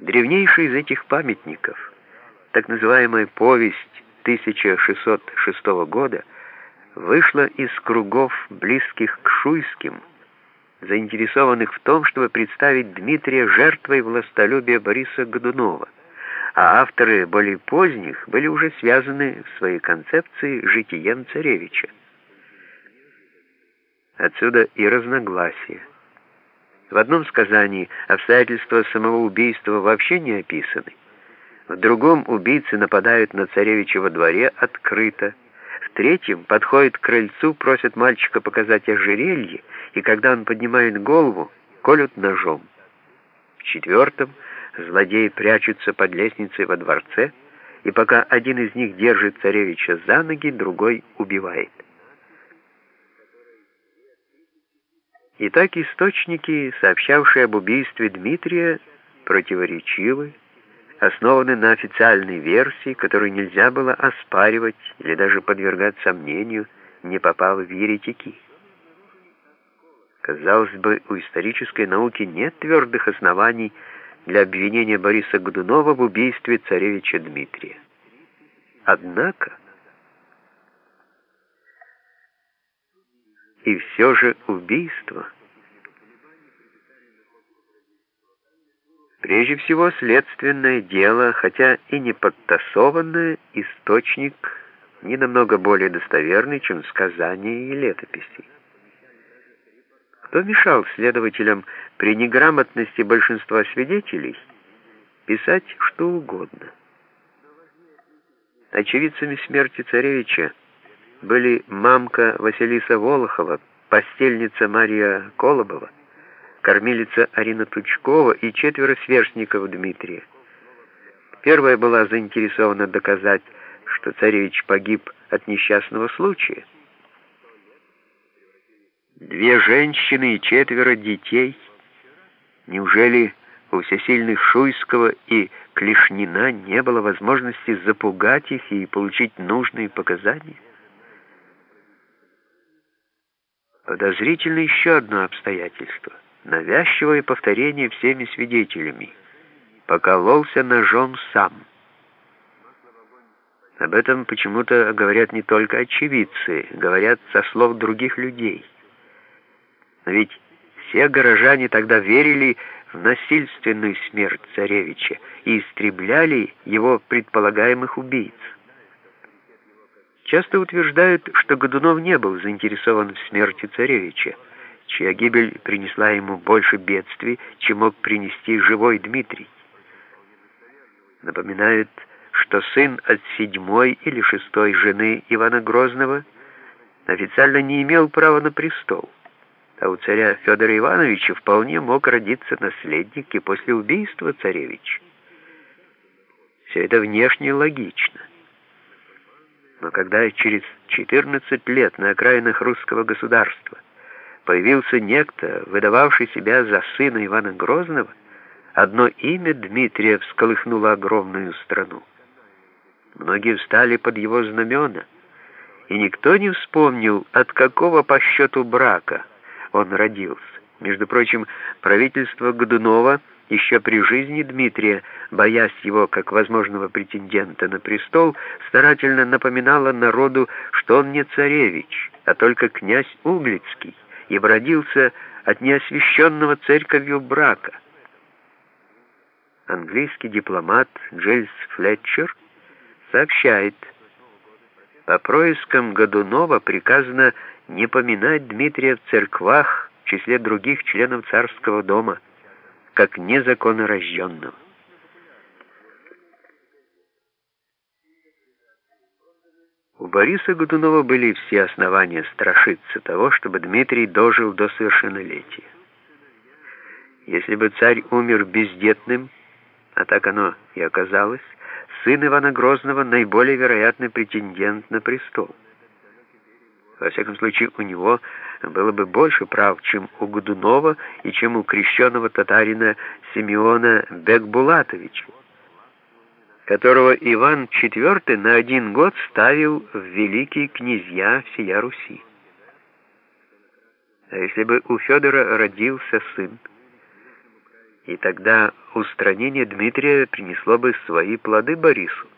Древнейший из этих памятников, так называемая «Повесть 1606 года», вышла из кругов, близких к шуйским, заинтересованных в том, чтобы представить Дмитрия жертвой властолюбия Бориса Годунова, а авторы более поздних были уже связаны в своей концепции житием царевича. Отсюда и разногласия. В одном сказании обстоятельства самого убийства вообще не описаны, в другом убийцы нападают на царевича во дворе открыто, в третьем подходит к крыльцу, просят мальчика показать ожерелье, и когда он поднимает голову, колют ножом. В четвертом злодеи прячутся под лестницей во дворце, и пока один из них держит царевича за ноги, другой убивает. Итак, источники, сообщавшие об убийстве Дмитрия, противоречивы, основаны на официальной версии, которую нельзя было оспаривать или даже подвергать сомнению, не попав в еретики. Казалось бы, у исторической науки нет твердых оснований для обвинения Бориса Годунова в убийстве царевича Дмитрия. Однако, и все же убийство – Прежде всего, следственное дело, хотя и не подтасованное, источник не намного более достоверный, чем сказания и летописи. Кто мешал следователям при неграмотности большинства свидетелей писать что угодно? Очевидцами смерти царевича были мамка Василиса Волохова, постельница Мария Колобова, кормилица Арина Тучкова и четверо сверстников Дмитрия. Первая была заинтересована доказать, что царевич погиб от несчастного случая. Две женщины и четверо детей. Неужели у всесильных Шуйского и Клешнина не было возможности запугать их и получить нужные показания? Подозрительно еще одно обстоятельство — навязчивое повторение всеми свидетелями. Покололся ножом сам. Об этом почему-то говорят не только очевидцы, говорят со слов других людей. Но ведь все горожане тогда верили в насильственную смерть царевича и истребляли его предполагаемых убийц. Часто утверждают, что Годунов не был заинтересован в смерти царевича, чья гибель принесла ему больше бедствий, чем мог принести живой Дмитрий. Напоминают, что сын от седьмой или шестой жены Ивана Грозного официально не имел права на престол, а у царя Федора Ивановича вполне мог родиться наследник и после убийства царевича. Все это внешне логично. Но когда через 14 лет на окраинах русского государства появился некто, выдававший себя за сына Ивана Грозного, одно имя Дмитрия всколыхнуло огромную страну. Многие встали под его знамена, и никто не вспомнил, от какого по счету брака он родился. Между прочим, правительство Годунова еще при жизни Дмитрия, боясь его как возможного претендента на престол, старательно напоминало народу, что он не царевич, а только князь Углицкий, и родился от неосвященного церковью брака. Английский дипломат Джельс Флетчер сообщает, по проискам Годунова приказано не поминать Дмитрия в церквах в числе других членов царского дома, как незаконнорожденного. У Бориса Годунова были все основания страшиться того, чтобы Дмитрий дожил до совершеннолетия. Если бы царь умер бездетным, а так оно и оказалось, сын Ивана Грозного наиболее вероятный претендент на престол. Во всяком случае, у него было бы больше прав, чем у Годунова и чем у крещенного татарина Симеона Бекбулатовича которого Иван IV на один год ставил в великие князья всея Руси. А если бы у Федора родился сын, и тогда устранение Дмитрия принесло бы свои плоды Борису.